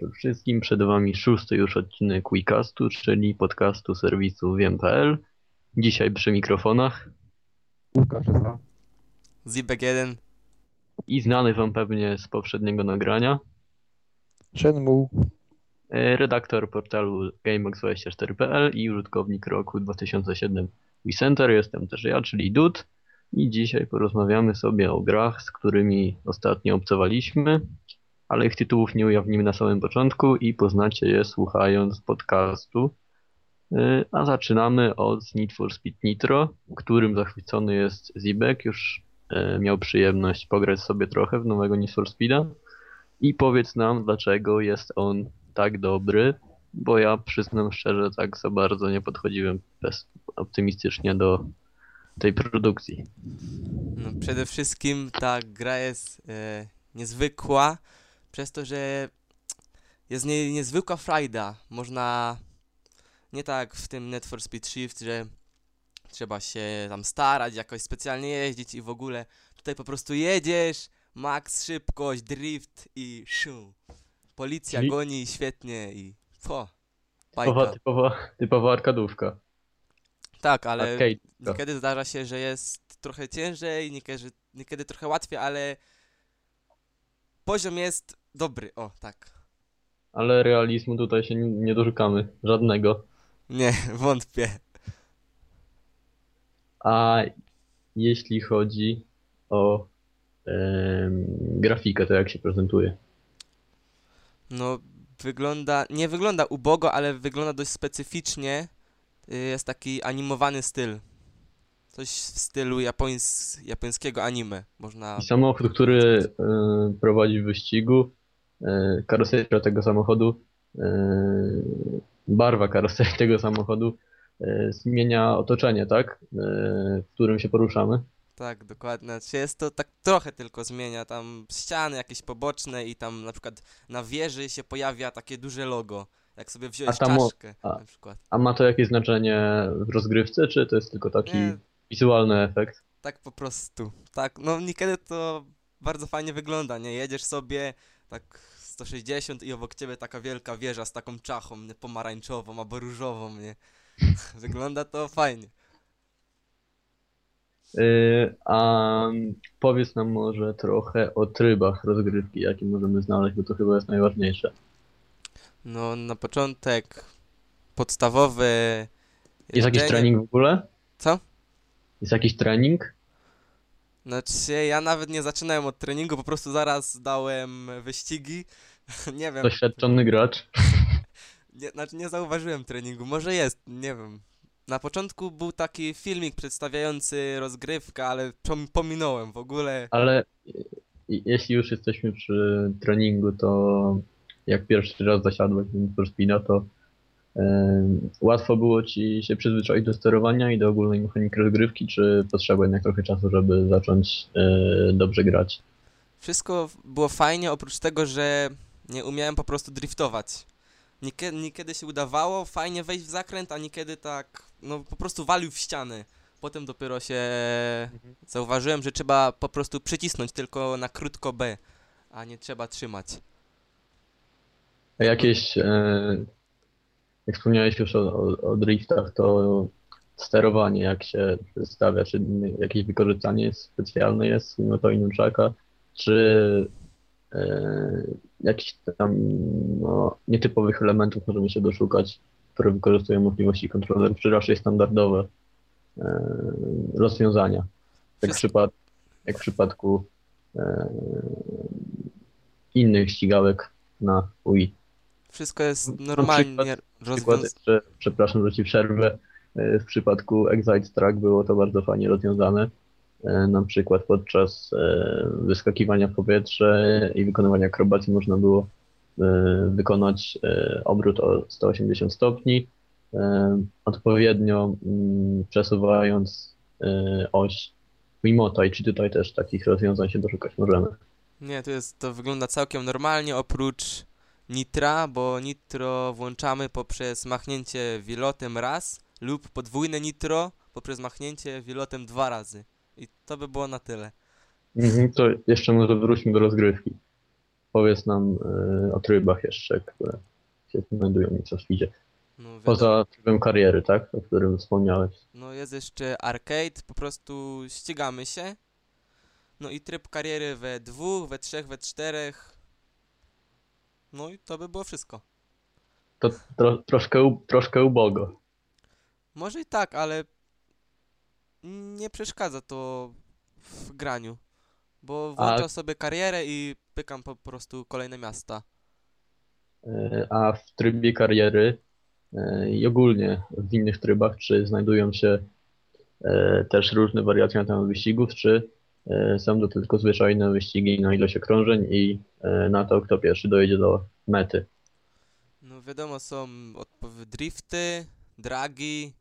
Wieczór wszystkim. Przed Wami szósty już odcinek Weecastu, czyli podcastu serwisu wiem.pl. Dzisiaj przy mikrofonach Łukasz za. Zibek 1. i znany Wam pewnie z poprzedniego nagrania Shenmue. redaktor portalu GameBox24.pl i użytkownik roku 2007 WeCenter. Jestem też ja, czyli Dud. I dzisiaj porozmawiamy sobie o grach, z którymi ostatnio obcowaliśmy, ale ich tytułów nie ujawnimy na samym początku i poznacie je słuchając podcastu. Y, A zaczynamy od Need for Speed Nitro, którym zachwycony jest Zibek. Już e, miał przyjemność pograć sobie trochę w nowego Need for Speeda. I powiedz nam, dlaczego jest on tak dobry, bo ja przyznam szczerze, tak za bardzo nie podchodziłem optymistycznie do tej produkcji. No, przede wszystkim ta gra jest e, niezwykła, przez to, że jest nie, niezwykła frajda. Można nie tak w tym Need for Speed Shift, że trzeba się tam starać, jakoś specjalnie jeździć i w ogóle. Tutaj po prostu jedziesz, max szybkość, drift i szu. Policja Czyli- goni świetnie i po. Typowa, typowa, typowa arkadówka. Tak, ale Arcade. Niekiedy zdarza się, że jest trochę ciężej, niekiedy, niekiedy trochę łatwiej, ale poziom jest dobry, o tak. Ale realizmu tutaj się nie, doszukamy. Żadnego. Nie, wątpię. A jeśli chodzi o em, grafikę, to jak się prezentuje? No, wygląda, nie wygląda ubogo, ale wygląda dość specyficznie. Y, Jest taki animowany styl. Coś w stylu japońs japońskiego anime, można... I samochód, który e, prowadzi w wyścigu, karoseria tego samochodu, e, barwa karoserii tego samochodu e, zmienia otoczenie, tak? E, w którym się poruszamy. Tak, dokładnie. Znaczy jest to tak trochę tylko zmienia, tam ściany jakieś poboczne i tam na przykład na wieży się pojawia takie duże logo. Jak sobie wziąłeś o- czaszkę a- na przykład. A ma to jakieś znaczenie w rozgrywce, czy to jest tylko taki Nie, wizualny efekt? tak po prostu. Tak, no niekiedy to bardzo fajnie wygląda, nie? Jedziesz sobie tak 160 i obok ciebie taka wielka wieża z taką czachą, nie? Pomarańczową albo różową, nie? Wygląda to fajnie. Yy, a powiedz nam może trochę o trybach rozgrywki, jakie możemy znaleźć, bo to chyba jest najważniejsze. No na początek podstawowy Jest jakiś trening w ogóle? Co? Jest jakiś trening? Znaczy, ja nawet nie zaczynałem od treningu, po prostu zaraz dałem wyścigi. nie wiem. Doświadczony gracz? Nie, znaczy, nie zauważyłem treningu. Może jest, nie wiem. Na początku był taki filmik przedstawiający rozgrywkę, ale pom- pominąłem w ogóle. Ale jeśli już jesteśmy przy treningu, to jak pierwszy raz zasiadłeś for Speeda, to yy, łatwo było ci się przyzwyczaić do sterowania i do ogólnej mechaniki rozgrywki, czy potrzeba jednak trochę czasu, żeby zacząć yy, dobrze grać? Wszystko było fajnie, oprócz tego, że nie umiałem po prostu driftować. Niekiedy, niekiedy się udawało fajnie wejść w zakręt, a niekiedy tak, no po prostu walił w ściany. Potem dopiero się zauważyłem, że trzeba po prostu przycisnąć tylko na krótko B, a nie trzeba trzymać. A jakieś, e, jak wspomniałeś już o, o, o driftach, to sterowanie jak się przedstawia, czy jakieś wykorzystanie jest specjalne jest mimo to nunchaka, czy jakichś tam no, nietypowych elementów możemy się doszukać, które wykorzystują możliwości kontrolerów, czy raczej standardowe e, rozwiązania, jak przypad, jak w przypadku e, innych ścigałek na Wii. Wszystko jest normalnie rozwiązane. przepraszam, że ci przerwę. E, W przypadku Excite Track było to bardzo fajnie rozwiązane. E, Na przykład podczas e, wyskakiwania w powietrze i wykonywania akrobacji można było e, wykonać obrót o 180 stopni, odpowiednio mm, przesuwając oś Wiimota i czy tutaj też takich rozwiązań się doszukać możemy. Nie, to jest, to wygląda całkiem normalnie, oprócz nitra, bo nitro włączamy poprzez machnięcie wilotem raz lub podwójne nitro poprzez machnięcie wilotem dwa razy. I to by było na tyle. Mhm, To jeszcze może wróćmy do rozgrywki. powiedz nam e, o trybach jeszcze, które się znajdują nieco w Speedzie. No, Poza trybem kariery, tak? O którym wspomniałeś. no jest jeszcze arcade, po prostu ścigamy się. No i tryb kariery we dwóch, we trzech, we czterech. No i to by było wszystko. To tro, troszkę, troszkę ubogo. Może i tak, ale nie przeszkadza to w graniu. Bo włączam sobie karierę i pykam po prostu kolejne miasta. E, A w trybie kariery e, i ogólnie w innych trybach, czy znajdują się e, też różne wariacje na temat wyścigów, czy są to tylko zwyczajne wyścigi na ilość okrążeń i na to, kto pierwszy dojedzie do mety? No wiadomo, są odpow- drifty, dragi,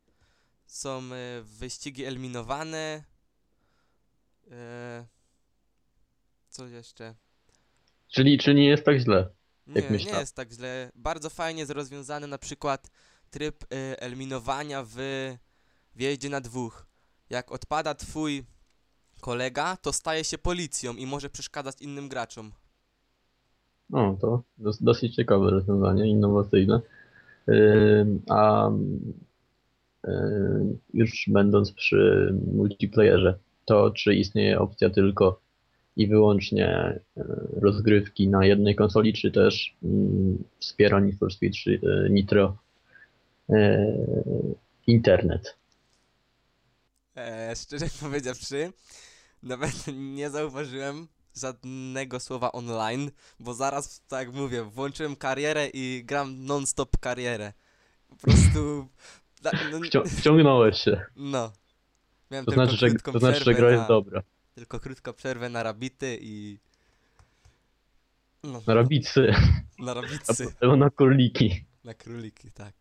są e, wyścigi eliminowane. E, co jeszcze? Czyli, czy nie jest tak źle? Nie, Jak nie myślałem. jest tak źle. Bardzo fajnie jest rozwiązany na przykład tryb e, eliminowania w wjeździe na dwóch. Jak odpada twój kolega, to staje się policją i może przeszkadzać innym graczom. No, to dos, dosyć ciekawe rozwiązanie, innowacyjne. Ym, A już będąc przy multiplayerze, to czy istnieje opcja tylko i wyłącznie y, rozgrywki na jednej konsoli, czy też ym, wspiera Need for Speed czy Nitro internet? E, szczerze powiedziawszy, nawet nie zauważyłem żadnego słowa online, bo zaraz, tak jak mówię, włączyłem karierę i gram non-stop karierę. Po prostu... da- no, Wcią, wciągnąłeś się. no. Miałem To znaczy, że, to znaczy, że gra na, jest dobra. Tylko krótką przerwę na rabity i... No, Na rabicy, na a rabicy, potem na króliki. na króliki, tak.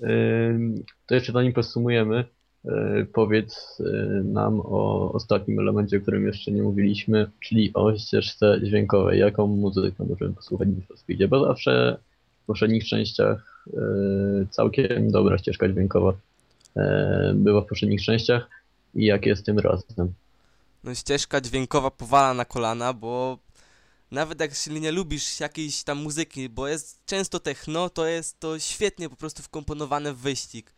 Ym, To jeszcze zanim podsumujemy, yy, powiedz yy, nam o ostatnim elemencie, o którym jeszcze nie mówiliśmy, czyli o ścieżce dźwiękowej. Jaką muzykę możemy posłuchać w Speedzie? Bo zawsze poprzednich częściach yy, całkiem dobra ścieżka dźwiękowa yy, była w poprzednich częściach i jak jest tym razem. No ścieżka dźwiękowa powala na kolana, bo nawet jak jeśli nie lubisz jakiejś tam muzyki, bo jest często techno, to jest to świetnie po prostu wkomponowane w wyścig.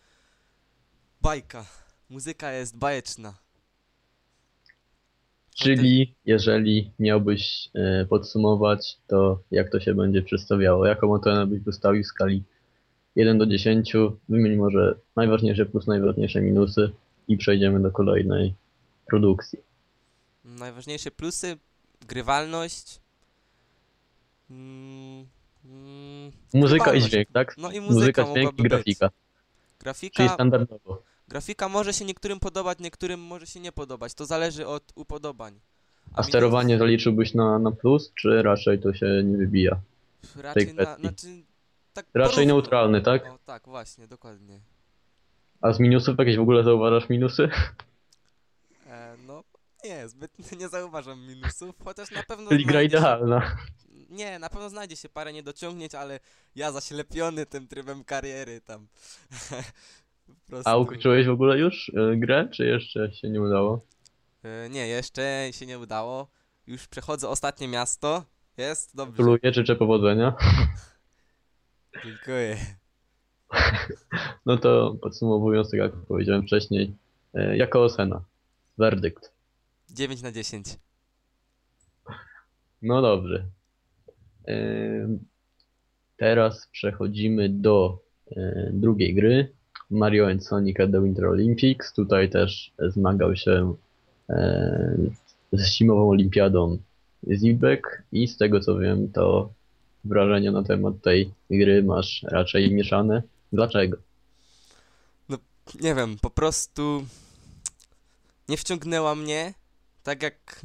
Bajka. Muzyka jest bajeczna. Czyli jeżeli miałbyś yy, podsumować, to jak to się będzie przedstawiało? Jaką ocenę byś wystawił w skali 1 do 10? Wymień może najważniejsze plus, najważniejsze minusy i przejdziemy do kolejnej produkcji. Najważniejsze plusy, grywalność. Mm, mm, Muzyka i dźwięk, tak? No i muzyka Muzyka, dźwięk i być. grafika. Czyli Grafika, standardowo. Grafika może się niektórym podobać, niektórym może się nie podobać. To zależy od upodobań. A sterowanie zaliczyłbyś na, na plus, czy raczej to się nie wybija? Raczej na, znaczy, tak Raczej porówno. neutralny, tak? O tak, właśnie, dokładnie. A z minusów jakieś w ogóle zauważasz minusy? E, no, nie, zbyt nie zauważam minusów, chociaż na pewno Czyli gra znajdzie się, idealna. Nie, na pewno znajdzie się parę niedociągnięć, ale ja zaślepiony tym trybem kariery tam. prostu... A ukończyłeś w ogóle już y, grę, czy jeszcze się nie udało? E, nie, jeszcze się nie udało. Już przechodzę ostatnie miasto. Jest dobrze. Gratuluję, życzę powodzenia. Dziękuję. No to podsumowując, tak jak powiedziałem wcześniej, y, jaka ocena? Werdykt. 9 na 10. No dobrze. Teraz przechodzimy do drugiej gry. Mario and Sonic at the Winter Olympics. Tutaj też zmagał się z zimową olimpiadą Zibek i z tego co wiem, to wrażenia na temat tej gry masz raczej mieszane. Dlaczego? Nie wiem, po prostu nie wciągnęła mnie tak jak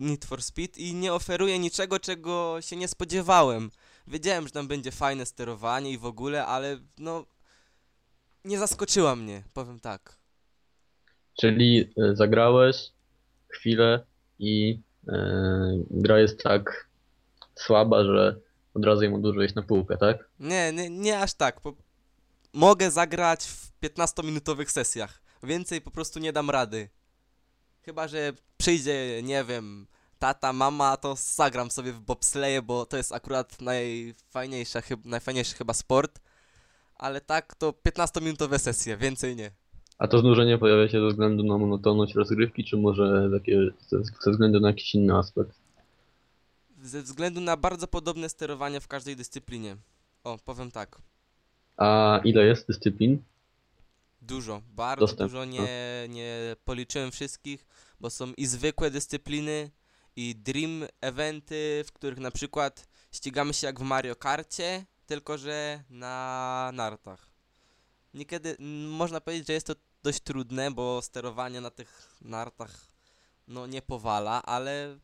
Need for Speed i nie oferuje niczego, czego się nie spodziewałem. Wiedziałem, że tam będzie fajne sterowanie i w ogóle, ale no nie zaskoczyła mnie, powiem tak. Czyli y, zagrałeś chwilę i y, gra jest tak słaba, że od razu ją odłożyłeś na półkę, tak? Nie, nie, nie aż tak. Po... Mogę zagrać w 15-minutowych sesjach. Więcej po prostu nie dam rady. Chyba, że przyjdzie, nie wiem, tata, mama, to zagram sobie w bobsleje, bo to jest akurat najfajniejsza, chyb, najfajniejszy chyba sport. Ale tak, to 15-minutowe sesje, więcej nie. A to znużenie pojawia się ze względu na monotonność rozgrywki, czy może takie ze, ze względu na jakiś inny aspekt? Ze względu na bardzo podobne sterowanie w każdej dyscyplinie. O, powiem tak. A ile jest dyscyplin? Dużo, bardzo Dostęp, dużo. no. Nie, nie policzyłem wszystkich, bo są i zwykłe dyscypliny, i dream eventy, w których na przykład ścigamy się jak w Mario Karcie, tylko że na nartach. Niekiedy można powiedzieć, że jest to dość trudne, bo sterowanie na tych nartach no nie powala, ale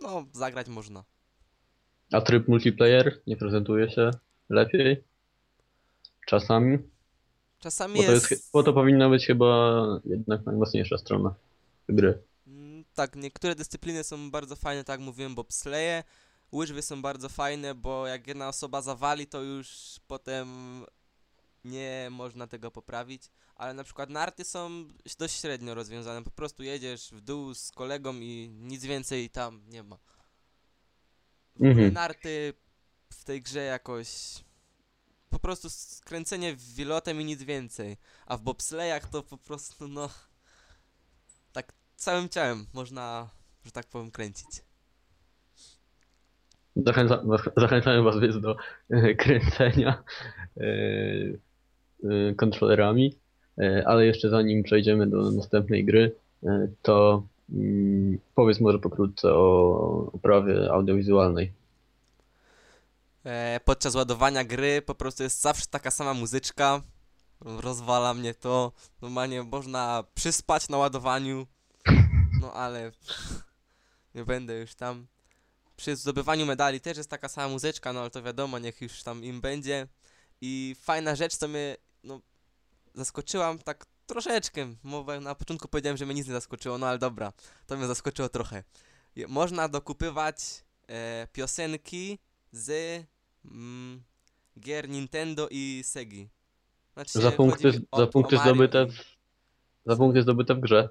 no zagrać można. A tryb multiplayer nie prezentuje się lepiej? Czasami? Czasami Bo to, jest, jest... bo to powinna być chyba jednak najmocniejsza strona gry. Mm, Tak, niektóre dyscypliny są bardzo fajne, tak jak mówiłem, bobsleje. Łyżwy są bardzo fajne, bo jak jedna osoba zawali, to już potem nie można tego poprawić. Ale na przykład narty są dość średnio rozwiązane. Po prostu jedziesz w dół z kolegą i nic więcej tam nie ma. Mhm. narty w tej grze jakoś... Po prostu skręcenie wilotem i nic więcej. A w bobslejach to po prostu no... Tak całym ciałem można, że tak powiem, kręcić. Zachęca, zachęcamy Was więc do e, kręcenia e, e, kontrolerami, ale jeszcze zanim przejdziemy do następnej gry, to mm, powiedz może pokrótce o oprawie audiowizualnej. Podczas ładowania gry po prostu jest zawsze taka sama muzyczka. Rozwala mnie to. Normalnie można przyspać na ładowaniu. No ale nie będę już tam. Przy zdobywaniu medali też jest taka sama muzyczka, no ale to wiadomo, niech już tam im będzie. I fajna rzecz, co mnie no, zaskoczyłam tak troszeczkę. Mowa, na początku powiedziałem, że mnie nic nie zaskoczyło, no ale dobra, to mnie zaskoczyło trochę. Można dokupywać e, piosenki z mm, gier Nintendo i Segi. Znaczy, Za punkty, o- za punkty zdobyte w, za punkty zdobyte w grze.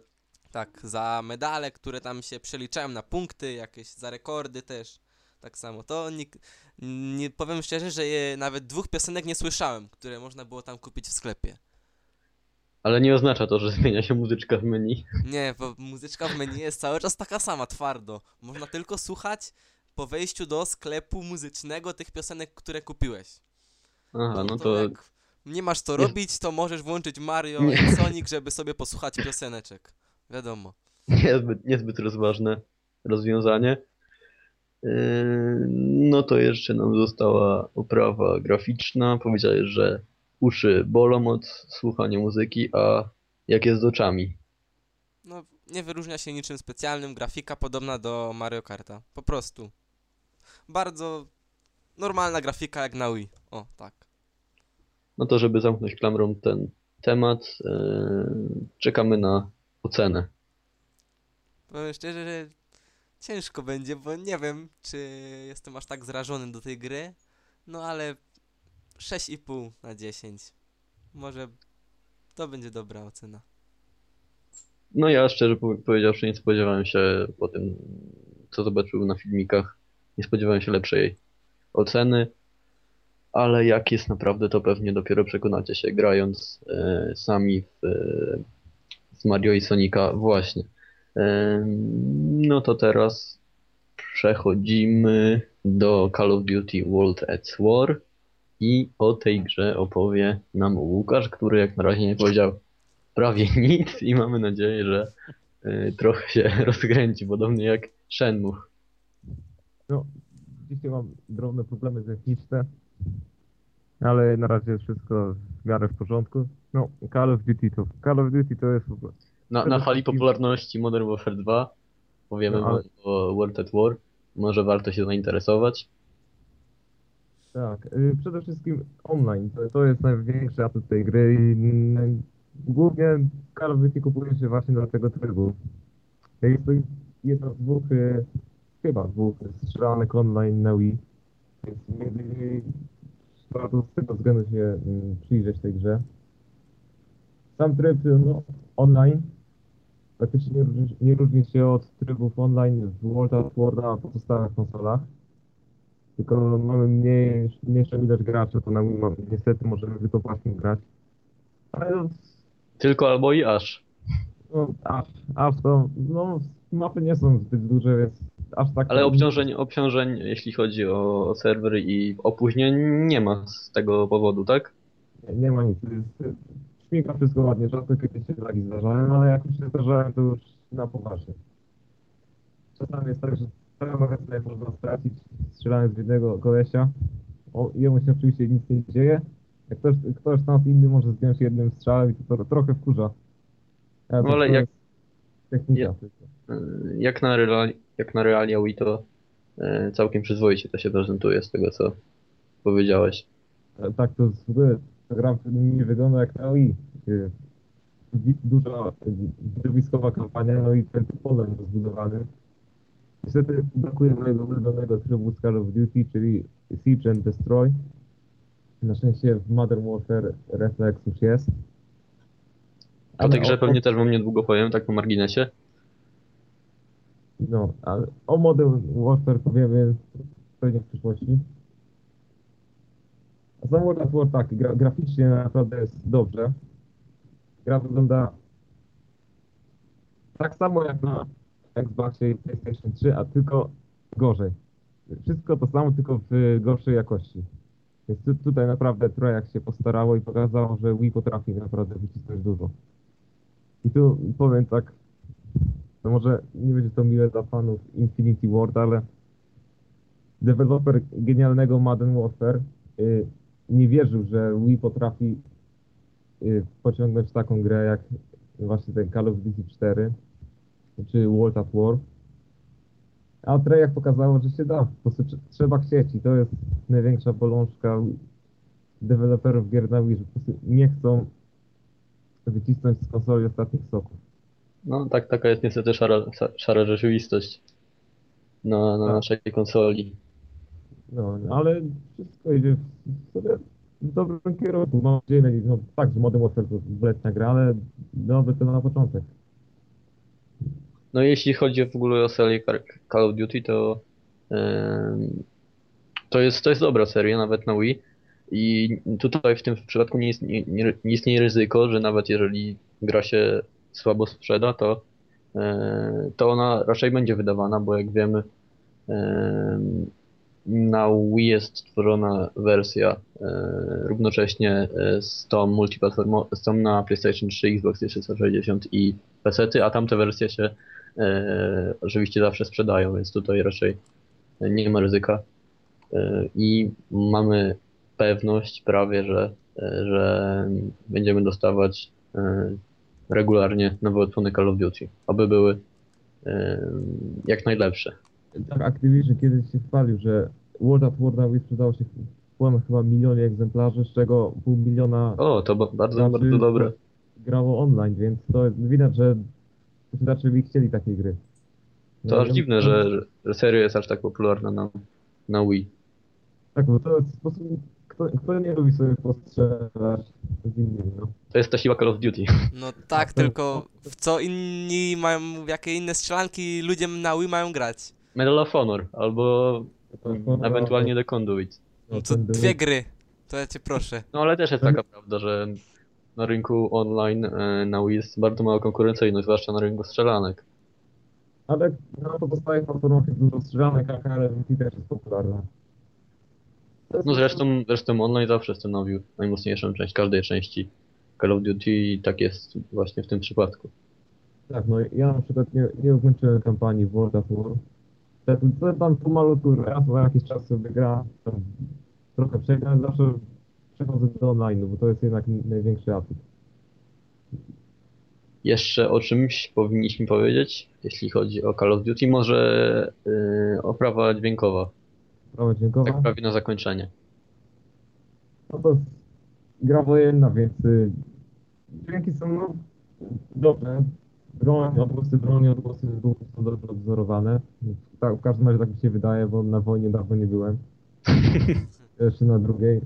Tak, za medale, które tam się przeliczają na punkty, jakieś za rekordy też. Tak samo. To nie, nie powiem szczerze, że je, nawet dwóch piosenek nie słyszałem, które można było tam kupić w sklepie. Ale nie oznacza to, że zmienia się muzyczka w menu. Nie, bo muzyczka w menu jest cały czas taka sama, twardo. Można tylko słuchać po wejściu do sklepu muzycznego tych piosenek, które kupiłeś. Aha, no to jak nie masz co robić, to możesz włączyć Mario Nie. i Sonic, żeby sobie posłuchać pioseneczek. Wiadomo. niezbyt, niezbyt rozważne rozwiązanie. Yy, No to jeszcze nam została oprawa graficzna. Powiedziałeś, że uszy bolą od słuchania muzyki, a jak jest z oczami? No, nie wyróżnia się niczym specjalnym, grafika podobna do Mario Karta. Po prostu. Bardzo normalna grafika jak na Wii. O, tak. No to żeby zamknąć klamrą ten temat, yy, czekamy na ocenę. Powiem szczerze, że ciężko będzie, bo nie wiem, czy jestem aż tak zrażony do tej gry. No ale 6,5 na 10. Może to będzie dobra ocena. No ja szczerze powie- powiedziawszy nie spodziewałem się po tym, co zobaczyłem na filmikach, nie spodziewałem się lepszej oceny, ale jak jest naprawdę, to pewnie dopiero przekonacie się grając e, sami w, e, Mario i Sonika właśnie. E, no to teraz przechodzimy do Call of Duty World at War i o tej grze opowie nam Łukasz, który jak na razie nie powiedział prawie nic i mamy nadzieję, że y, trochę się rozkręci, podobnie jak Shenmue. No, dzisiaj mam drobne problemy techniczne, ale na razie jest wszystko w miarę w porządku. No, Call of Duty to, Call of Duty to jest w ogóle... Na, na fali popularności Modern Warfare 2 powiemy No, ale- o World at War. Może warto się zainteresować. Tak, y, przede wszystkim online, to, jest największy atut tej gry mm, głównie Call of Duty kupuje się właśnie do tego trybu. Jest to jedna z dwóch, y, chyba dwóch strzelanek online na Wii, więc między innymi warto z tego względu się mm, przyjrzeć tej grze. Sam tryb no, online praktycznie nie różni, nie różni się od trybów online w World of War na pozostałych konsolach. Tylko mamy mniej, mniejszą ilość graczy, to na Wii ma- niestety możemy tylko właśnie grać. Ale no, Tylko albo i aż. no aż, aż to, no mapy nie są zbyt duże, więc aż tak... Ale obciążeń, obciążeń, jeśli chodzi o, o serwery i opóźnień, nie ma z tego powodu, tak? Nie, nie ma nic. Śmiga wszystko ładnie, rzadko kiedy się lagi zdarzają, ale jak już się zdarzają, to już na poważnie. Czasami jest tak, że cały magazyn można stracić, strzelając w jednego kolesia. O, jemu się oczywiście nic nie dzieje. Jak ktoś, ktoś tam inny może zdjąć jednym strzałem i to, to trochę wkurza. To- No ale jak- Technika Ja- Jak na, reali- jak na realia Wii to y, całkiem przyzwoicie to się prezentuje z tego, co powiedziałeś. E, Tak, to jest gra nie wygląda jak na Wii. Y, Duża widowiskowa kampania, no i ten polem rozbudowany. Niestety brakuje mojego ulubionego trybu z Call of Duty, czyli Siege and Destroy. Na szczęście w Modern Warfare Reflex już jest. O tej grze o- pewnie też wam niedługo powiem, tak po marginesie. No, ale o Modern Warfare powiemy pewnie w przyszłości. Sam World of War tak, gra, graficznie naprawdę jest dobrze. Gra wygląda tak samo jak na Xboxie i PlayStation 3, a tylko gorzej. Wszystko to samo, tylko w gorszej jakości. Więc tu, tutaj naprawdę Trojak się postarało i pokazało, że Wii potrafi naprawdę wycisnąć dużo. I tu powiem tak, no może nie będzie to miłe dla fanów Infinity Ward, ale deweloper genialnego Modern Warfare y, nie wierzył, że Wii potrafi y, pociągnąć taką grę jak właśnie ten Call of Duty 4 czy World at War. A Treyarch pokazało, że się da. Po prostu tr- trzeba chcieć i to jest największa bolączka deweloperów gier na Wii, że po prostu nie chcą wycisnąć z konsoli ostatnich soków. No tak, taka jest niestety szara, szara rzeczywistość na, na Tak. naszej konsoli. No, ale wszystko idzie w, sobie w dobrym kierunku. Mam nadzieję, no tak, że Modern Warfare to letnia gra, ale dobry to na początek. No jeśli chodzi w ogóle o serię Call of Duty, to em, to jest, to jest dobra seria, nawet na Wii. I tutaj w tym przypadku nie, jest, nie, nie, nie istnieje ryzyko, że nawet jeżeli gra się słabo sprzeda, to, e, to ona raczej będzie wydawana, bo jak wiemy, em, na Wii jest stworzona wersja e, równocześnie e, z tą multiplatformą, z tą na PlayStation 3, Xbox 360 i PC, a tamte wersje się e, oczywiście zawsze sprzedają, więc tutaj raczej nie ma ryzyka. I mamy pewność prawie, że, że będziemy dostawać regularnie nowe odsłony Call of Duty, aby były jak najlepsze. Tak, Activision kiedyś się chwalił, że World at War na Wii sprzedało się w chyba milionie egzemplarzy, z czego pół miliona O, to ba- bardzo, graczy bardzo dobre. grało online, więc to widać, że gracze by chcieli takiej gry. To No, aż ja- dziwne, że, że seria jest aż tak popularna na, na Wii. Tak, bo to jest sposób, kto, kto nie lubi sobie postrzelać z innymi, no. To jest ta siła Call of Duty. No tak, to- tylko w co inni mają, w jakie inne strzelanki ludzie na Wii mają grać? Medal of Honor albo To ewentualnie The Conduit. no, był- dwie gry, to ja cię proszę. No ale też jest Mhm. taka prawda, że na rynku online e, na Wii jest bardzo mała konkurencyjność, zwłaszcza na rynku strzelanek. Ale na pozostałych platformach jest dużo strzelanek, a Duty też jest popularna. To No zresztą, zresztą online zawsze stanowił najmocniejszą część każdej części Call of Duty i tak jest właśnie w tym przypadku. Tak, no ja na przykład nie, nie ukończyłem kampanii World of War. To tam pomalutku raz na jakiś czas sobie gra, trochę przejdę, ale zawsze przechodzę do online, bo to jest jednak największy atut. Jeszcze o czymś powinniśmy powiedzieć, jeśli chodzi o Call of Duty, może yy, oprawa dźwiękowa, Prawo dźwiękowa. tak prawie na zakończenie. No to gra wojenna, więc y, dźwięki są no, dobre. Broń, odgłosy broni, odgłosy wybuchów są dobrze odzorowane. Tak, w każdym razie tak mi się wydaje, bo na wojnie dawno nie byłem. Jeszcze na drugiej.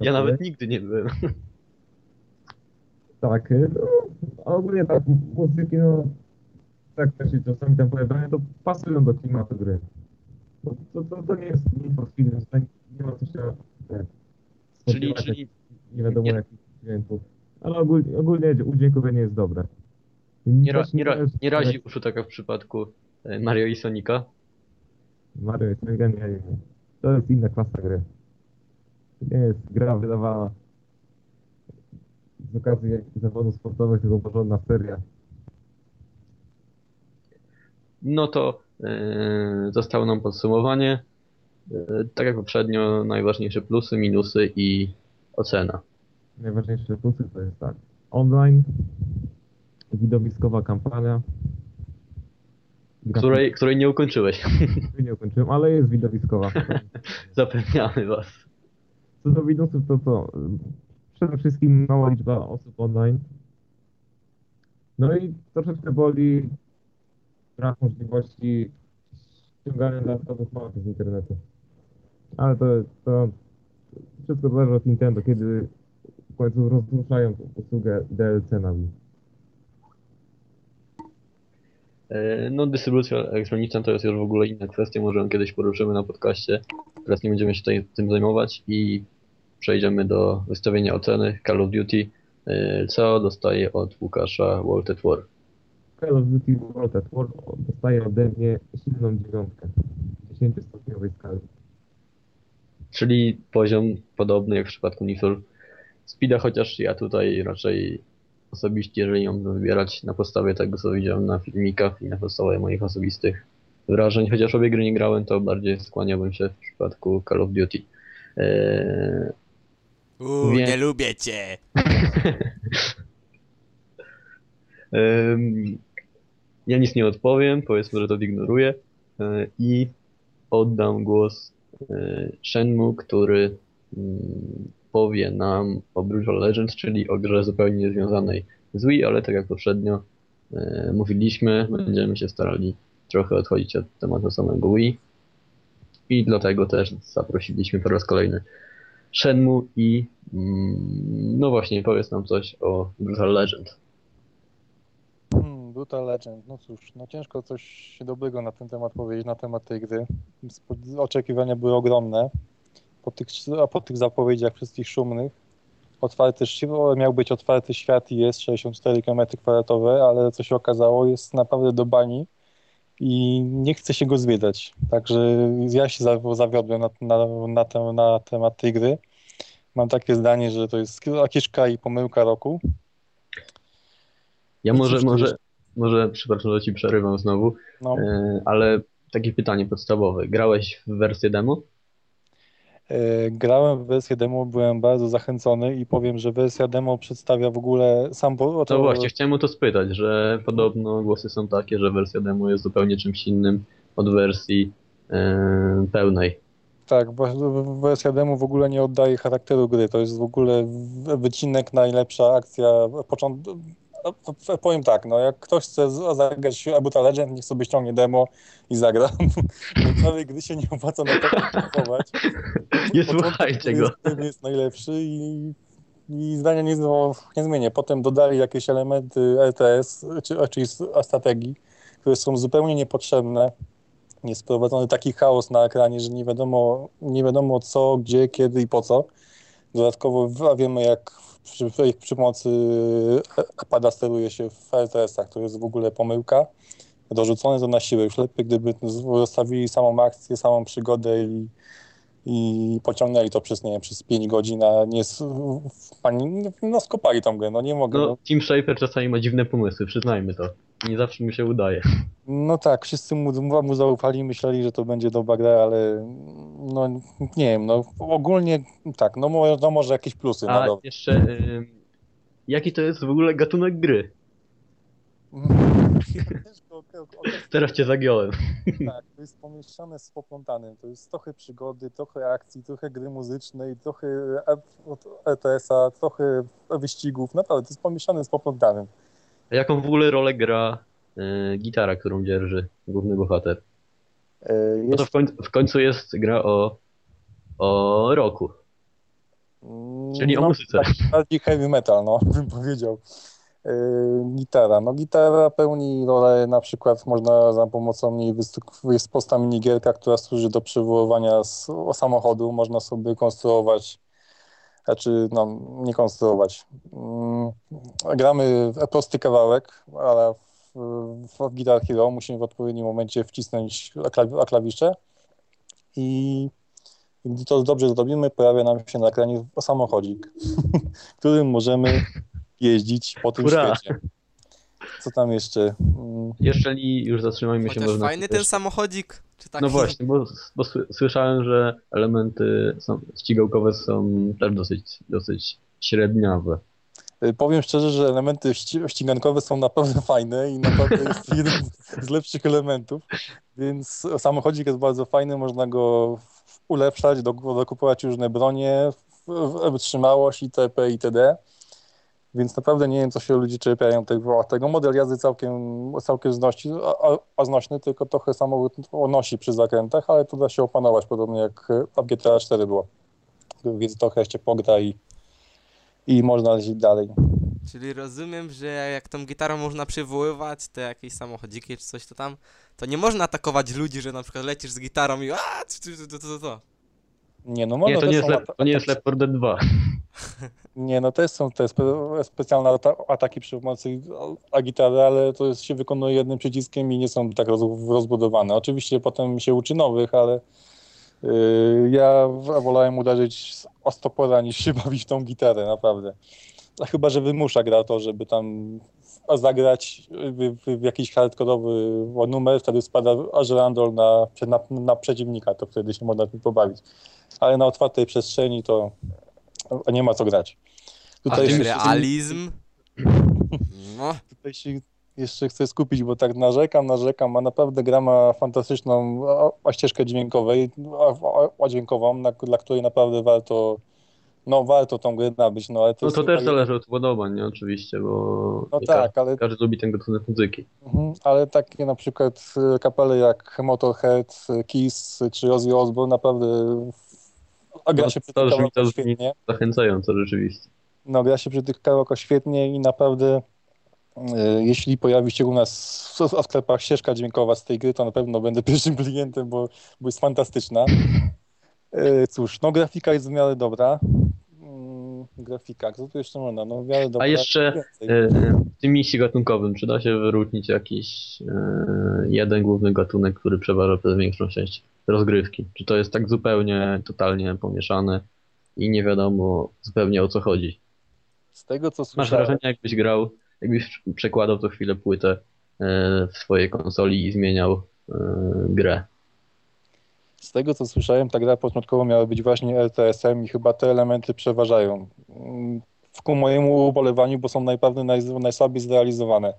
Ja nawet nigdy nie byłem. Tak, y, no, a ogólnie tak, muzyki, no, tak też się czasami tam pojawiają, to pasują do klimatu gry. Bo to, to, to nie jest Speed, więc tutaj nie ma co się e, Czyli, czyli nie wiadomo nie- jakich dźwięków. Ale ogólnie, ogólnie udźwiękowienie jest dobre. Nie, Też nie, jest- nie razi uszu tak jak w przypadku e, Mario i Sonika. Mario jest mega nie, nie. To jest inna klasa gry. To nie jest gra wydawana z okazji zawodów sportowych, tylko porządna seria. No to e, zostało nam podsumowanie. E, tak jak poprzednio, najważniejsze plusy, minusy i ocena. Najważniejsze plusy to jest tak. Online, widowiskowa kampania. Której, której nie ukończyłeś. Nie ukończyłem, ale jest widowiskowa. Zapewniamy was. Co do minusów, to co? Przede wszystkim mała liczba osób online. No i troszeczkę boli brak możliwości ściągania dodatkowych map z internetu. Ale to, to wszystko zależy od Nintendo, kiedy w końcu rozruszają tą usługę DLC na Wii. E, No, dystrybucja elektroniczna to jest już w ogóle inna kwestia, może ją kiedyś poruszymy na podcaście. Teraz nie będziemy się tutaj tym zajmować i przejdziemy do wystawienia oceny Call of Duty. E, Co dostaje od Łukasza World at War? Call of Duty World at War dostaje ode mnie silną dziewiątkę w 10-stopniowej skali. Czyli poziom podobny jak w przypadku Nifl Speeda, chociaż ja tutaj raczej osobiście, jeżeli miałbym wybierać na podstawie tego, co widziałem na filmikach i na podstawie moich osobistych wrażeń, chociaż obie gry nie grałem, to bardziej skłaniałbym się w przypadku Call of Duty. Eee, Uuu, Nie. lubię cię. em, ja nic nie odpowiem, powiedzmy, że to ignoruję e, i oddam głos e, Shenmu, który mm, powie nam o Brutal Legend, czyli o grze zupełnie niezwiązanej z Wii, ale tak jak poprzednio e, mówiliśmy, będziemy się starali trochę odchodzić od tematu samego Wii i dlatego też zaprosiliśmy po raz kolejny Shenmu i mm, no właśnie, powiedz nam coś o Brutal Legend. Hmm, Brutal Legend, no cóż, no ciężko coś dobrego na ten temat powiedzieć, na temat tej gry. Oczekiwania były ogromne. Po tych, a po tych zapowiedziach wszystkich szumnych, otwarty, miał być otwarty świat i jest 64 km2, ale co się okazało, jest naprawdę do bani i nie chce się go zwiedzać. Także ja się za- zawiodłem na, na, na, te, na temat tej gry. Mam takie zdanie, że to jest kiszka i pomyłka roku. Ja może, może, może, przepraszam, że ci przerywam znowu, No. e, ale takie pytanie podstawowe. Grałeś w wersję demo? E, Grałem w wersję demo, byłem bardzo zachęcony i powiem, że wersja demo przedstawia w ogóle sam po, No właśnie, chciałem o to spytać, że podobno głosy są takie, że wersja demo jest zupełnie czymś innym od wersji e, pełnej. Tak, bo wersja demo w ogóle nie oddaje charakteru gry. To jest w ogóle wycinek, najlepsza akcja. Począt... no, Powiem tak, no jak ktoś chce zagrać w Brutal Legend, niech sobie ściągnie demo i zagra. Całej gry się nie opłaca na to pracować. Nie słuchajcie go. Jest, jest najlepszy i, i zdania nie, zno- nie zmienię. Potem dodali jakieś elementy LTS, czy, czyli strategii, które są zupełnie niepotrzebne. Jest wprowadzony taki chaos na ekranie, że nie wiadomo, nie wiadomo co, gdzie, kiedy i po co. Dodatkowo wiemy, jak przy, pomocy pada steruje się w LTS-ach, to jest w ogóle pomyłka. Dorzucone to na siłę. Już lepiej, gdyby zostawili samą akcję, samą przygodę i, i pociągnęli to przez, nie wiem, przez 5 godzin, a nie pani, no skopali tą grę, no nie mogę. No, No, Team Shaper czasami ma dziwne pomysły, przyznajmy to. Nie zawsze mu się udaje. no tak, wszyscy mu, mu zaufali, myśleli, że to będzie dobra gra, ale no nie wiem, no ogólnie tak, no, no może jakieś plusy. A no, jeszcze, ym, jaki to jest w ogóle gatunek gry? Określić. Teraz cię zagiąłem. Tak, to jest pomieszane z poplątanym. To jest trochę przygody, trochę akcji, trochę gry muzycznej, trochę ETS-a, trochę wyścigów. Naprawdę, to jest pomieszane z poplątanym. A jaką w ogóle rolę gra y, gitara, którą dzierży główny bohater? E, No to w końcu, w końcu jest gra o, o roku. Mm, czyli o muzyce. Tak, bardziej heavy metal, no, bym powiedział. Yy, Gitara. No gitara pełni rolę na przykład można za pomocą niej jest prosta minigierka, która służy do przywoływania z, samochodu. Można sobie konstruować, znaczy no nie konstruować. Mm, gramy w prosty kawałek, ale w, w, w Guitar Hero musimy w odpowiednim momencie wcisnąć klaw- klawisze i gdy to dobrze zrobimy, pojawia nam się na ekranie samochodzik, którym możemy jeździć po tym Hurra! świecie. Co tam jeszcze? Mm, Jeżeli już zatrzymajmy się Chociaż fajny też- ten samochodzik. Czy taki... No właśnie, bo, bo sły- słyszałem, że elementy są, ścigałkowe są też dosyć, dosyć średniawe. y, Powiem szczerze, że elementy ści- ścigankowe są naprawdę fajne i naprawdę jest jeden z lepszych elementów, więc samochodzik jest bardzo fajny, można go ulepszać, do- dokupować różne bronie, wytrzymałość itp. itd. Więc naprawdę nie wiem, co się ludzie czepiają tego. tego. Model jazdy całkiem, całkiem znośny, a, a- znośny, tylko trochę samochód nosi przy zakrętach, ale to da się opanować, podobnie jak w GTA 4 było. Więc trochę jeszcze pogra i, i można lecieć dalej. Czyli rozumiem, że jak tą gitarą można przywoływać te jakieś samochodziki czy coś to tam, to nie można atakować ludzi, że na przykład lecisz z gitarą i a to, to, to, to. Nie, no Nie, można to nie jest, lep, to nie jest Left 4 Dead 2. Nie, no też są te spe, specjalne ata ataki przy pomocy a gitary, ale to jest, się wykonuje jednym przyciskiem i nie są tak roz, rozbudowane. Oczywiście potem się uczy nowych, ale yy, ja wolałem uderzyć z ostopora niż się bawić tą gitarę, naprawdę. A chyba, że wymusza gra to, żeby tam zagrać w, w, w jakiś hardkorowy numer, wtedy spada aż randol na, na, na przeciwnika, to wtedy się można tym pobawić. Ale na otwartej przestrzeni to nie ma co grać. Tutaj, tym się, Realizm. No, tutaj się jeszcze chcę skupić, bo tak narzekam, narzekam, a naprawdę gra ma fantastyczną a, a ścieżkę dźwiękowej, a, a, a dźwiękową, na, dla której naprawdę warto, no warto tą grę nabyć. No, ale to, No to też zależy od upodobań, nie? Oczywiście, bo No tak, ale każdy, lubi ten gatunek muzyki. Mhm, ale takie na przykład y, kapele jak Motorhead, y, Kiss czy Ozzy Osbourne naprawdę a gra No, się przy to tych to świetnie. Zachęcająco rzeczywiście. No gra się przy tych kawałkach świetnie i naprawdę y, jeśli pojawi się u nas w, sklepach ścieżka dźwiękowa z tej gry, to na pewno będę pierwszym klientem, bo, bo jest fantastyczna. Y, Cóż, no grafika jest w miarę dobra. Mm, Grafika, co tu jeszcze można? No w miarę dobra. jeszcze, Więcej. E, W tym miście gatunkowym, czy da się wyróżnić jakiś e, jeden główny gatunek, który przeważa przez większą część rozgrywki? Czy to jest tak zupełnie, totalnie pomieszane i nie wiadomo zupełnie o co chodzi? Z tego co Masz słyszałem, wrażenie, jakbyś grał, jakbyś przekładał co chwilę płytę e, w swojej konsoli i zmieniał e, grę. Z tego co słyszałem, ta gra początkowo miała być właśnie RTS-em i chyba te elementy przeważają. Mm, Ku mojemu ubolewaniu, bo są naprawdę naj, najsłabiej zrealizowane.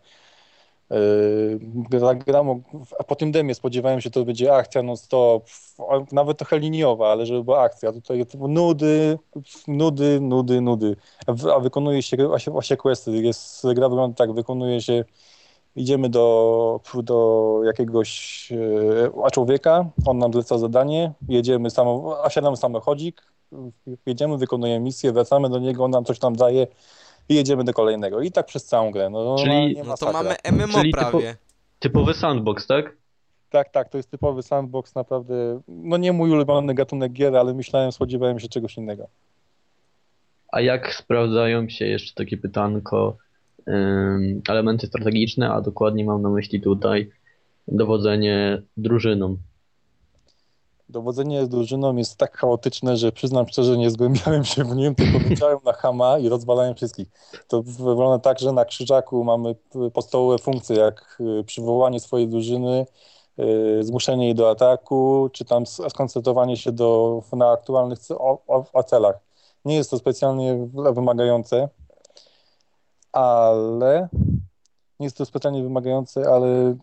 Yy, Gra, gra, mo- a po tym demie spodziewałem się, to będzie akcja non stop, a nawet trochę liniowa, ale żeby była akcja. Tutaj nudy, nudy, nudy, nudy. A, wykonuje się właśnie, questy. Jest, gra wygląda tak, wykonuje się idziemy do, do jakiegoś a człowieka, on nam zleca zadanie, jedziemy samo, a siadamy samochodzik, jedziemy, wykonujemy misję, wracamy do niego, on nam coś tam daje i jedziemy do kolejnego. I tak przez całą grę. No, Czyli- normalnie no to mamy MMO Czyli typu- prawie. Typowy sandbox, tak? Tak, tak, to jest typowy sandbox, naprawdę, no nie mój ulubiony gatunek gier, ale myślałem, spodziewałem się czegoś innego. A jak sprawdzają się jeszcze takie pytanko elementy strategiczne, a dokładnie mam na myśli tutaj dowodzenie drużyną. Dowodzenie drużyną jest tak chaotyczne, że przyznam szczerze, nie zgłębiałem się w nim, tylko leciałem na hama i rozwalałem wszystkich. To wygląda tak, że na krzyżaku mamy podstawowe funkcje, jak y, przywołanie swojej drużyny, y, zmuszenie jej do ataku, czy tam skoncentrowanie się do, na aktualnych celach. Nie jest to specjalnie wymagające, ale nie jest to specjalnie wymagające, ale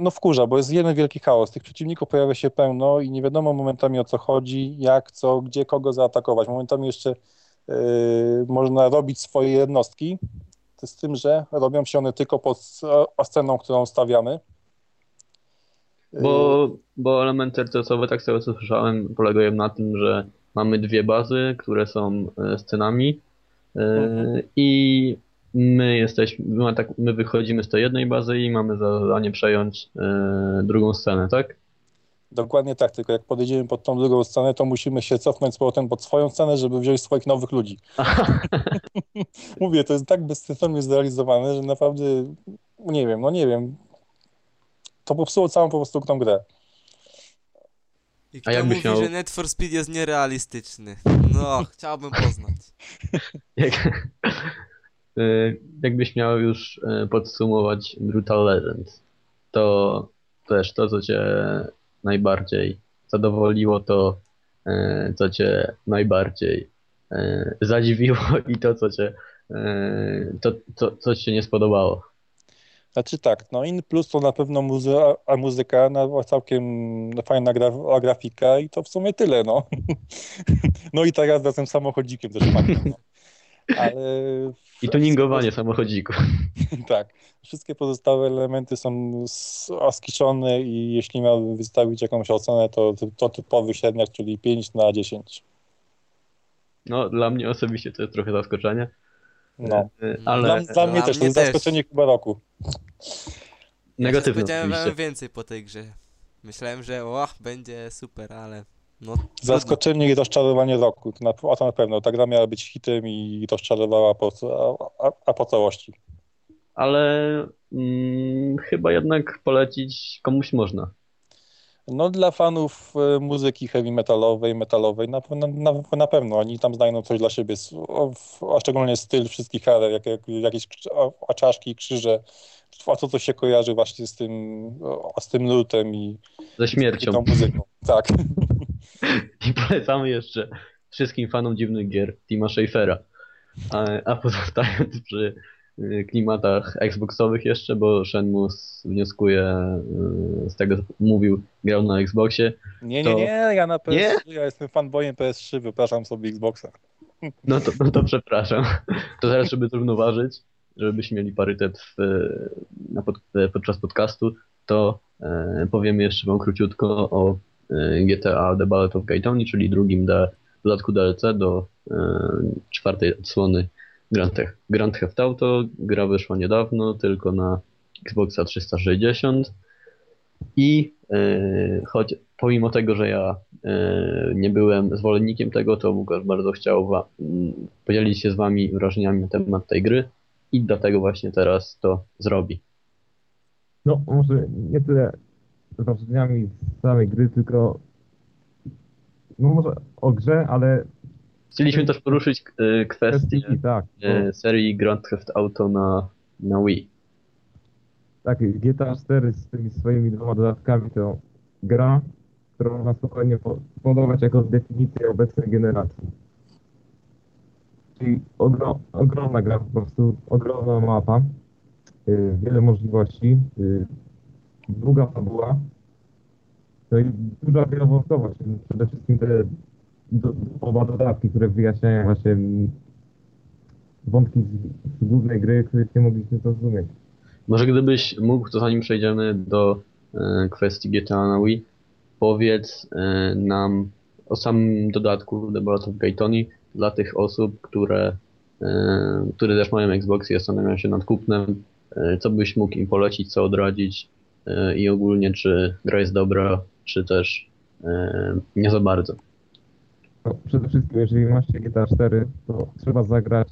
no wkurza, bo jest jeden wielki chaos. Tych przeciwników pojawia się pełno i nie wiadomo momentami o co chodzi, jak, co, gdzie, kogo zaatakować. Momentami jeszcze yy, można robić swoje jednostki, to z tym, że robią się one tylko pod sceną, którą stawiamy. Yy, Bo, bo elementy RTS-owe, tak co słyszałem, polegają na tym, że mamy dwie bazy, które są e, scenami e, Mhm. i my jesteśmy, my, tak, my wychodzimy z tej jednej bazy i mamy zadanie przejąć e, drugą scenę, tak? Dokładnie tak, tylko jak podejdziemy pod tą drugą scenę, to musimy się cofnąć z powrotem pod swoją scenę, żeby wziąć swoich nowych ludzi. Mówię, to jest tak bezsensownie zrealizowane, że naprawdę, nie wiem, no nie wiem. To popsuło całą po prostu tą grę. I A kto jakbyś mówi, miał- że Need for Speed jest nierealistyczny? No, chciałbym poznać. Jak, jakbyś miał już e, podsumować Brutal Legends, to też to, co cię najbardziej zadowoliło, to e, co cię najbardziej zadziwiło i to, co cię, to, to, co ci się nie spodobało. Znaczy tak, no in plus to na pewno muzy a muzyka, no, całkiem fajna gra a grafika i to w sumie tyle, no. No i teraz tym samochodzikiem też fajnie, no. Ale... I tuningowanie samochodziku. Tak. Wszystkie pozostałe elementy są oskiczone i jeśli miałbym wystawić jakąś ocenę, to, to typowy średniak, czyli 5 na 10. No, dla mnie osobiście to jest trochę zaskoczenie, No. e, ale Dla, dla mnie dla też, to jest też. zaskoczenie chyba roku. negatywne Ja oczywiście. więcej po tej grze. Myślałem, że o, będzie super, ale no. Zaskoczenie i rozczarowanie roku, to na, a to na pewno. Ta gra miała być hitem i rozczarowała po, a, a, a po całości. Ale mm, chyba jednak polecić komuś można. No dla fanów e, muzyki heavy metalowej, metalowej na, na, na, pewno. Oni tam znajdą coś dla siebie, o, a szczególnie styl wszystkich harer, jak, jak, jakieś a, czaszki, krzyże, a to, co się kojarzy właśnie z tym, o, z tym lutem i, Ze i śmiercią. tą muzyką. Tak. I polecamy jeszcze wszystkim fanom dziwnych gier Tima Schafera. A, a pozostając przy y, klimatach Xboxowych jeszcze, bo Shenmus wnioskuje y, z tego, co mówił, grał na Xboxie. Nie, To- nie, nie, ja na PS3, Nie? ja jestem fanboyem PS3, wypraszam sobie Xboxa. No to, no to przepraszam. To zaraz, żeby zrównoważyć, żebyśmy mieli parytet w, na pod, podczas podcastu, to e, powiemy jeszcze wam króciutko o GTA The Ballad of Gay Tony, czyli drugim D, dodatku DLC do e, czwartej odsłony Grand, Theft- Grand Theft Auto. Gra wyszła niedawno, tylko na Xboxa 360 i e, choć pomimo tego, że ja nie byłem zwolennikiem tego, to Łukasz bardzo chciał wa- m, podzielić się z wami wrażeniami na temat tej gry i dlatego właśnie teraz to zrobi. No, może nie tyle wrażeniami z samej gry, tylko no może o grze, ale Chcieliśmy też poruszyć e, kwestię tak. e, serii Grand Theft Auto na, na Wii. Tak, GTA 4 z tymi swoimi dwoma dodatkami to gra, którą można spokojnie po- podawać jako definicję obecnej generacji. Czyli ogro, ogromna gra, po prostu ogromna mapa, y, wiele możliwości, y, długa fabuła, no i duża wielowątkowość. Przede wszystkim te do, oba dodatki, które wyjaśniają właśnie wątki z, z głównej gry, których nie mogliśmy zrozumieć. Może gdybyś mógł, to zanim przejdziemy do e, kwestii GTA na Wii, powiedz e, nam o samym dodatku The Ballad of dla tych osób, które, e, które też mają Xbox i zastanawiają się nad kupnem, e, co byś mógł im polecić, co odradzić i ogólnie czy gra jest dobra, czy też e, nie za bardzo. No, przede wszystkim, jeżeli macie GTA 4, to trzeba zagrać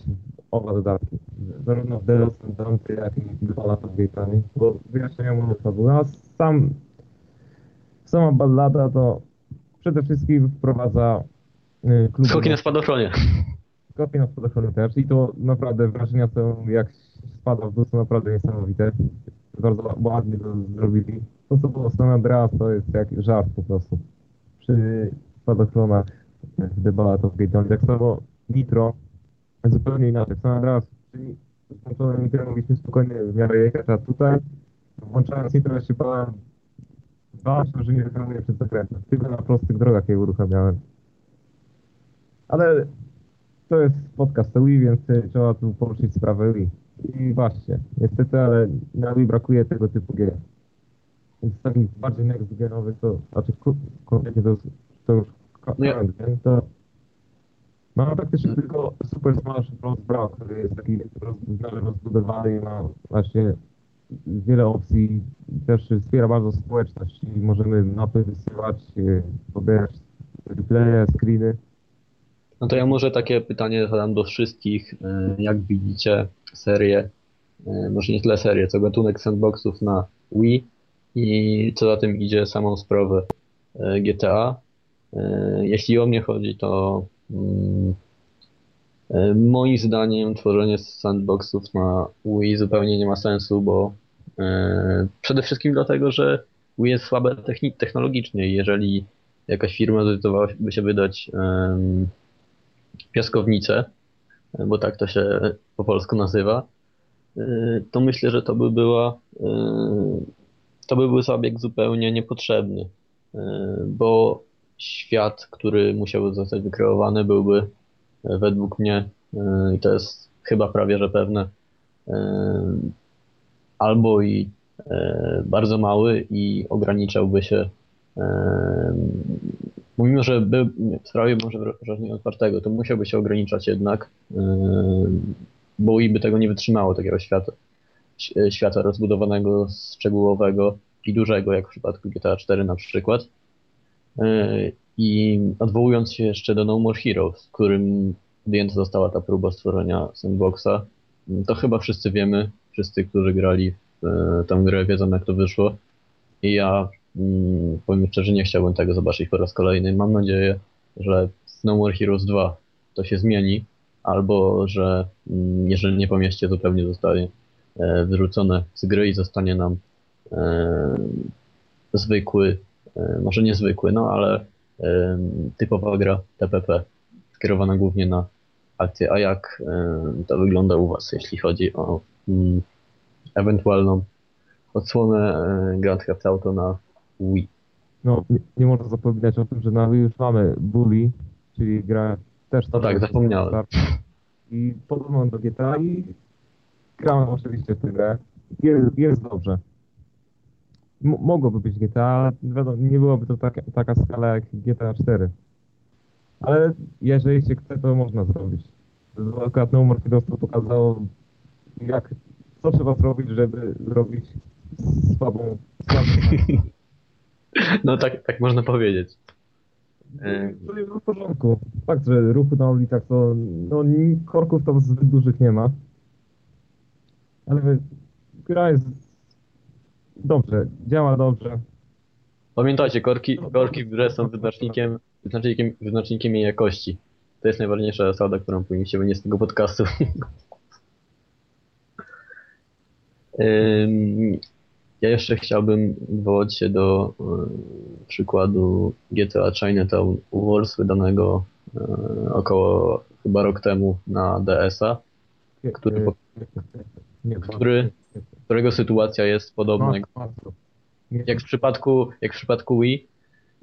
oba dodatki. Zarówno w The Lost Dante, jak i dwa lata w Gatami, bo wyjaśniają one fabułę. A sam, sama ballada to przede wszystkim wprowadza y, klub. Skoki na spadochronie. Skoki na spadochronie też i to naprawdę wrażenia są, jak spada w dół, są naprawdę niesamowite. Bardzo ładnie to zrobili. To, co było San Andreas, to jest jak żart po prostu. Przy spadochronach w The Ballad of Gay Tony. Tak samo Nitro, zupełnie inaczej. San Andreas, czyli włączone Nitro mogliśmy spokojnie w miarę jechać, a tutaj włączając Nitro jeszcze bałem, bałem się, że nie wyhamuję przed zakrętem. Tylko na prostych drogach je uruchamiałem. Ale to jest podcast Wii, więc trzeba tu poruszyć sprawę Wii. I właśnie, niestety, ale na Wii brakuje tego typu gier. Więc takich bardziej next genowych to, znaczy konkretnie to, to już No ja- to Mam praktycznie tylko Super Smash Bros. Bros., który jest taki rozbudowany i ma właśnie wiele opcji. Też wspiera bardzo społeczność i możemy mapy wysyłać, e, pobierać replaye, screeny. No to ja może takie pytanie zadam do wszystkich. E, Jak widzicie serię, e, może nie tyle serię, co gatunek sandboxów na Wii i co za tym idzie samą sprawę e, GTA. Jeśli o mnie chodzi, to mm, moim zdaniem tworzenie sandboxów na Wii zupełnie nie ma sensu, bo przede wszystkim dlatego, że Wii jest słabe technologicznie jeżeli jakaś firma zdecydowałaby się wydać piaskownicę, bo tak to się po polsku nazywa, y, to myślę, że to by była, y, to by był zabieg zupełnie niepotrzebny, y, bo świat, który musiałby zostać wykreowany, byłby y, według mnie, i to jest chyba prawie że pewne, albo i y, bardzo mały i ograniczałby się Mimo, że był w sprawie może wrażenia otwartego, to musiałby się ograniczać jednak, bo i by tego nie wytrzymało, takiego świata, świata rozbudowanego, szczegółowego i dużego, jak w przypadku GTA 4 na przykład. I odwołując się jeszcze do No More Heroes, w którym podjęta została ta próba stworzenia sandboxa, to chyba wszyscy wiemy, wszyscy, którzy grali w tę grę, wiedzą jak to wyszło. I ja powiem szczerze, nie chciałbym tego zobaczyć po raz kolejny. Mam nadzieję, że No More Heroes 2 to się zmieni, albo że mm, jeżeli nie po mieście zupełnie zostanie e, wyrzucone z gry i zostanie nam e, zwykły, e, może niezwykły, no ale typowa gra TPP, skierowana głównie na akcję. A jak to wygląda u Was, jeśli chodzi o mm, ewentualną odsłonę Grand Theft Auto na Wii. No, nie, nie można zapominać o tym, że na Wii już mamy Bully, czyli gra też... No tak, zapomniałem. I podobno do GTA i grałem oczywiście w tę grę. Jest, jest dobrze. M mogłoby być GTA, ale wiadomo, nie byłoby to taka, taka skala jak GTA 4. Ale jeżeli się chce, to można zrobić. Akurat No More Heroes to pokazało, jak, co trzeba zrobić, żeby zrobić słabą, słabą No tak, tak można powiedzieć. To jest w porządku. Fakt, że ruchu na ulicach to, no korków tam zbyt dużych nie ma. Ale gra jest dobrze, działa dobrze. Pamiętajcie, korki, korki w grze są wyznacznikiem, wyznacznikiem, wyznacznikiem jej jakości. To jest najważniejsza zasada, którą powinniście wynieść z tego podcastu. Ja jeszcze chciałbym odwołać się do y, przykładu GTA Chinatown Wars wydanego y, około chyba rok temu na DS-a, który, który, którego sytuacja jest podobna jak, jak, w przypadku, jak w przypadku Wii.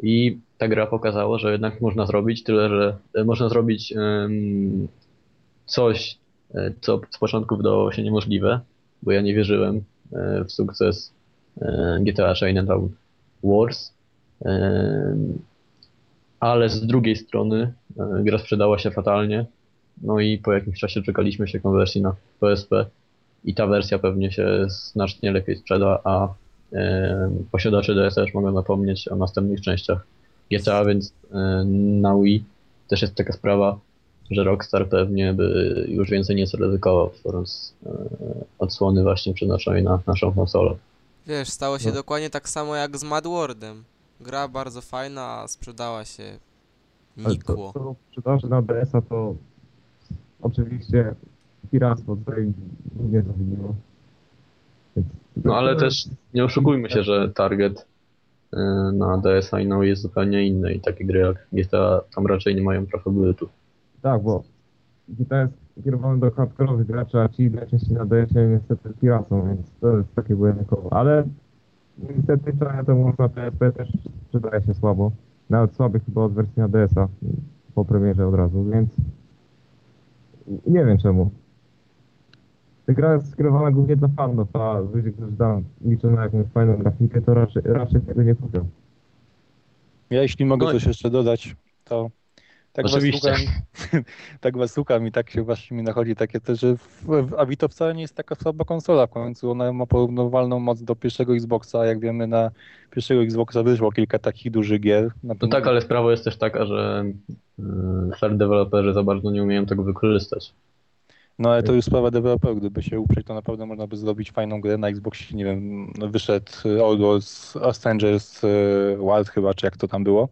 I ta gra pokazała, że jednak można zrobić tyle, że y, można zrobić um, coś, co z początku wydawało się niemożliwe, bo ja nie wierzyłem w sukces E, GTA Chinatown Wars. E, ale z drugiej strony e, gra sprzedała się fatalnie. No i po jakimś czasie czekaliśmy się konwersji na PSP i ta wersja pewnie się znacznie lepiej sprzeda, a posiadacze DS już mogą zapomnieć o następnych częściach GTA, więc na Wii też jest taka sprawa, że Rockstar pewnie by już więcej nie ryzykował, tworząc odsłony właśnie przeznaczonej na naszą konsolę. Wiesz, stało się no. dokładnie tak samo jak z Mad Worldem. Gra bardzo fajna, a sprzedała się nikło. To, to sprzedaży na DS-a to oczywiście piractwo tutaj nie zawiniło. No ale też nie oszukujmy się, że target y, na DS-a i no jest zupełnie inny i takie gry jak GTA tam raczej nie mają prawa bytu. Tak, bo GTA jest kierowany do hardkorowych graczy, a ci najczęściej nadaje się niestety piracą, więc to jest takie błędnikowe. Ale niestety temu na PSP też sprzedaje się słabo. Nawet słabiej chyba od wersji na DS-a po premierze od razu, więc nie wiem czemu. Ta gra jest skierowana głównie dla fanów, a ludzie, którzy tam liczą na jakąś fajną grafikę, to raczej, raczej tego nie kupią. Ja jeśli mogę no coś jeszcze dodać, to Tak Oczywiście. Was tak was słucham i tak się właśnie mi nachodzi takie też, że Avito wcale nie jest taka słaba konsola w końcu. Ona ma porównywalną moc do pierwszego Xboxa. Jak wiemy, na pierwszego Xboxa wyszło kilka takich dużych gier. No tak, ale sprawa jest też taka, że mm, stary deweloperzy za bardzo nie umieją tego wykorzystać. No ale to już sprawa deweloperów. Gdyby się uprzeć, to naprawdę można by zrobić fajną grę na Xboxie. Nie wiem, wyszedł Old Wars Strangers e, Wild chyba, czy jak to tam było.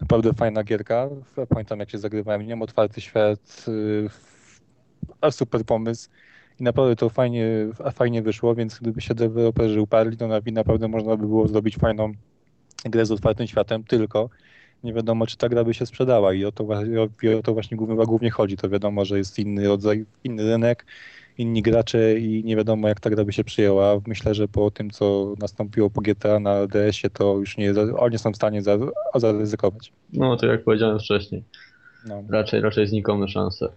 Naprawdę fajna gierka. Pamiętam jak się zagrywałem nią, otwarty świat, e, a super pomysł. I naprawdę to fajnie, fajnie wyszło, więc gdyby się deweloperzy uparli, to na- naprawdę można by było zrobić fajną grę z otwartym światem, tylko nie wiadomo, czy ta gra by się sprzedała i o to, o to właśnie głównie, głównie chodzi. To wiadomo, że jest inny rodzaj, inny rynek, inni gracze i nie wiadomo, jak ta gra by się przyjęła. Myślę, że po tym, co nastąpiło po GTA na DS-ie, to już nie, oni są w stanie za, zaryzykować. No to jak powiedziałem wcześniej, No. raczej, raczej znikome szanse.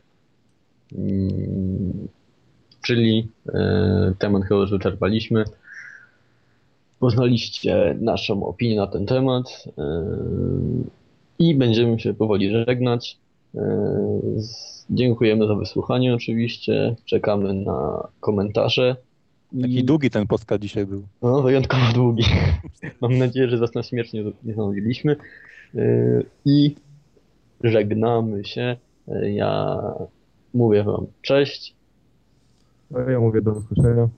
Mm, Czyli e, temat chyba już wyczerpaliśmy. Poznaliście naszą opinię na ten temat e, i będziemy się powoli żegnać. Z- Dziękujemy za wysłuchanie oczywiście. Czekamy na komentarze. I- Taki długi ten podcast dzisiaj był. No, wyjątkowo długi. Mam nadzieję, że was na śmierć nie, nie zanudiliśmy. Yy, I żegnamy się. Yy, Ja mówię wam cześć. No ja mówię do usłyszenia.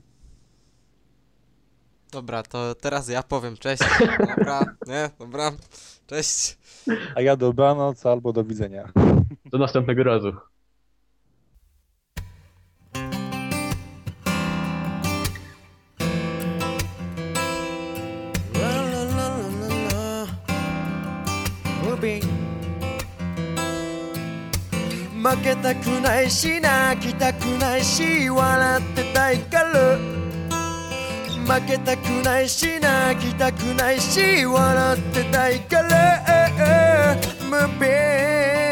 Dobra, to teraz ja powiem cześć. Dobra, nie, dobra. Cześć. A ja dobranoc albo do widzenia. Do następnego razu. 負けたくないし泣きたくないし笑ってたいから負けたくないし泣きたくないし笑ってたいから Moving